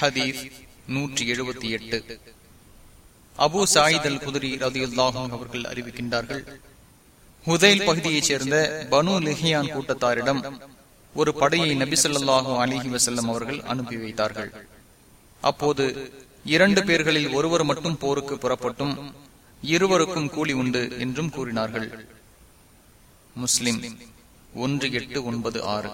ஹதீஸ் நூற்றி எழுபத்தி எட்டு. அபு சாயித் அல் குதிரி ரதியுல்லாஹும் அவர்கள் அறிவிக்கின்றார்கள் ஹுதைல் பகுதியைச் சேர்ந்த பனு லிஹியான் கூட்டத்தாரிடம் ஒரு படையை நபிசல்லாஹு அலிஹி வசல்லம் அவர்கள் அனுப்பி வைத்தார்கள். அப்போது இரண்டு பேர்களில் ஒருவர் மட்டும் போருக்கு புறப்பட்டும் இருவருக்கும் கூலி உண்டு என்றும் கூறினார்கள். முஸ்லிம் ஒன்று எட்டு ஒன்பது ஆறு.